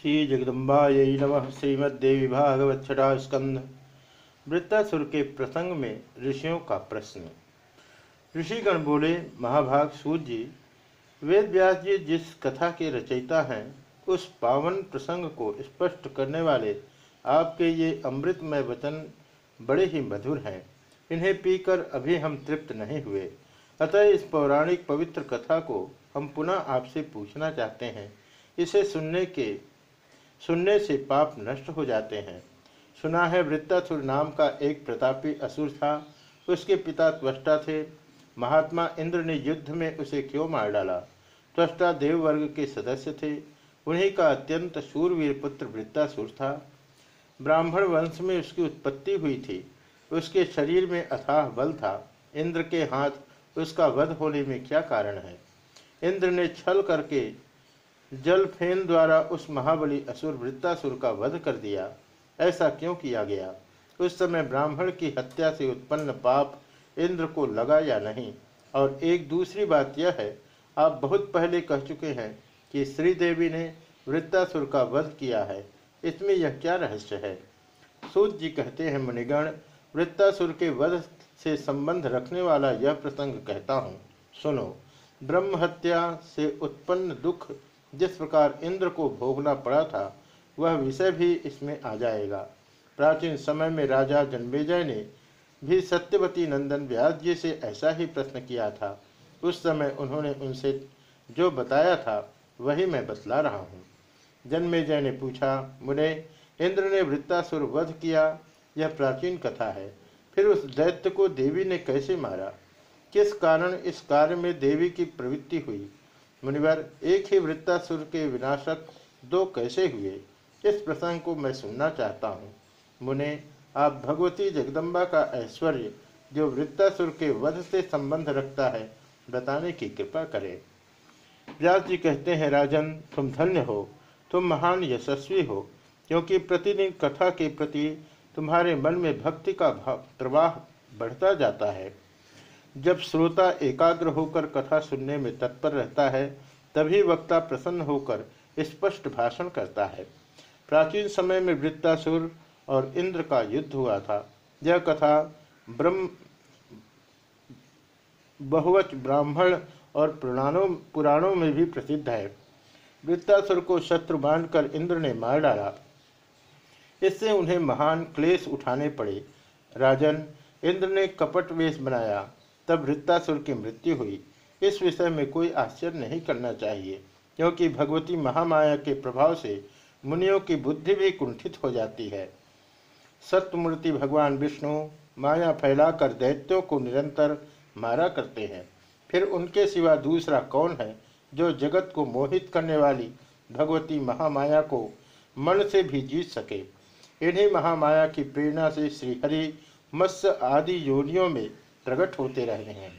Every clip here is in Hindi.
श्री जगदम्बायै नमः श्रीमद्देवी भागवत छठा स्कंद वृत्तासुर के प्रसंग में ऋषियों का प्रश्न। ऋषिगण बोले, महाभाग सूर्य जी, वेद व्यास जी जिस कथा के रचयिता हैं, उस पावन प्रसंग को स्पष्ट करने वाले आपके ये अमृतमय वचन बड़े ही मधुर हैं। इन्हें पीकर अभी हम तृप्त नहीं हुए। अतः इस पौराणिक पवित्र कथा को हम पुनः आपसे पूछना चाहते हैं। इसे सुनने के सुनने से पाप नष्ट हो जाते हैं। सुना है वृत्तासुर नाम का एक प्रतापी असुर था। उसके पिता त्वष्टा थे। महात्मा इंद्र ने युद्ध में उसे क्यों मार डाला? त्वष्टा देववर्ग के सदस्य थे। उन्हीं का अत्यंत शूरवीर पुत्र वृत्तासुर था। ब्राह्मण वंश में उसकी उत्पत्ति हुई थी। उसके शरीर में अथाह बल था। इंद्र के हाथ उसका वध होने में क्या कारण है? इंद्र ने छल करके जल फेन द्वारा उस महाबली असुर वृत्तासुर का वध कर दिया। ऐसा क्यों किया गया? उस समय ब्राह्मण की हत्या से उत्पन्न पाप इंद्र को लगा या नहीं? और एक दूसरी बात यह है, आप बहुत पहले कह चुके हैं कि श्रीदेवी ने वृत्तासुर का वध किया है। इसमें यह क्या रहस्य है? सूत जी कहते हैं, मुनिगण वृत्तासुर के वध से संबंध रखने वाला यह प्रसंग कहता हूँ। सुनो, ब्रह्म हत्या से उत्पन्न दुख जिस प्रकार इंद्र को भोगना पड़ा था, वह विषय भी इसमें आ जाएगा। प्राचीन समय में राजा जन्मेजय ने भी सत्यवती नंदन व्यास जी से ऐसा ही प्रश्न किया था। उस समय उन्होंने उनसे जो बताया था, वही मैं बतला रहा हूँ। जन्मेजय ने पूछा, मुने, इंद्र ने वृत्तासुर वध किया? यह प्राचीन कथा है। फिर उस दैत्य को देवी ने कैसे मारा? किस कारण इस कार्य में देवी की प्रवृत्ति हुई? मुनिवर, एक ही वृत्तासुर के विनाशक, दो कैसे हुए? इस प्रसंग को मैं सुनना चाहता हूँ। मुने, आप भगवती जगदम्बा का ऐश्वर्य, जो वृत्तासुर के वध से संबंध रखता है, बताने की कृपा करें। व्यास जी कहते हैं, राजन, तुम धन्य हो, तुम महान यशस्वी हो, क्योंकि प्रतिदिन कथा के प्रति तुम्हारे मन में भक्ति का प्रवाह बढ़ता जाता है। जब श्रोता एकाग्र होकर कथा सुनने में तत्पर रहता है, तभी वक्ता प्रसन्न होकर स्पष्ट भाषण करता है। प्राचीन समय में वृत्तासुर और इंद्र का युद्ध हुआ था। यह कथा ब्रह्म, बहुवच ब्राह्मण और पुराणों पुराणों में भी प्रसिद्ध है। वृत्तासुर को शत्रु बांधकर इंद्र ने मार डाला। इससे उन्हें महान क्लेश उठाने पड़े। राजन, इंद्र ने कपट वेश बनाया। तब वृत्तासुर की मृत्यु हुई। इस विषय में कोई आश्चर्य नहीं करना चाहिए, क्योंकि भगवती महामाया के प्रभाव से मुनियों की बुद्धि भी कुंठित हो जाती है। सत्यमूर्ति भगवान विष्णु माया फैलाकर दैत्यों को निरंतर मारा करते हैं। फिर उनके सिवा दूसरा कौन है जो जगत को मोहित करने वाली भगवती महामाया को मन से भी जीत सके? इन्हीं महामाया की प्रेरणा से श्रीहरि, मत्स्य आदि योनियों में प्रकट होते रहे हैं।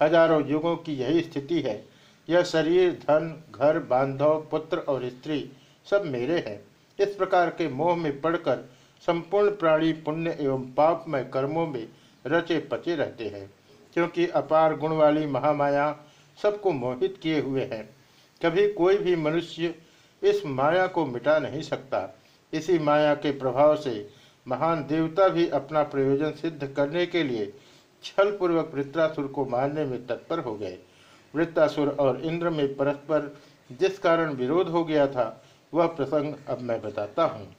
हज़ारों युगों की यही स्थिति है। यह शरीर, धन, घर, बांधव, पुत्र और स्त्री सब मेरे हैं। इस प्रकार के मोह में पड़कर संपूर्ण प्राणी, पुण्य एवं पापमय कर्मों में रचे पचे रहते हैं, क्योंकि अपार गुण वाली महामाया सबको मोहित किए हुए हैं। कभी कोई भी मनुष्य इस माया को मिटा नहीं सकता। इसी माया के प्रभाव से महान देवता भी अपना प्रयोजन सिद्ध करने के लिए छल पूर्वक वृत्रासुर को मारने में तत्पर हो गए। वृत्रासुर और इंद्र में परस्पर जिस कारण विरोध हो गया था, वह प्रसंग अब मैं बताता हूँ।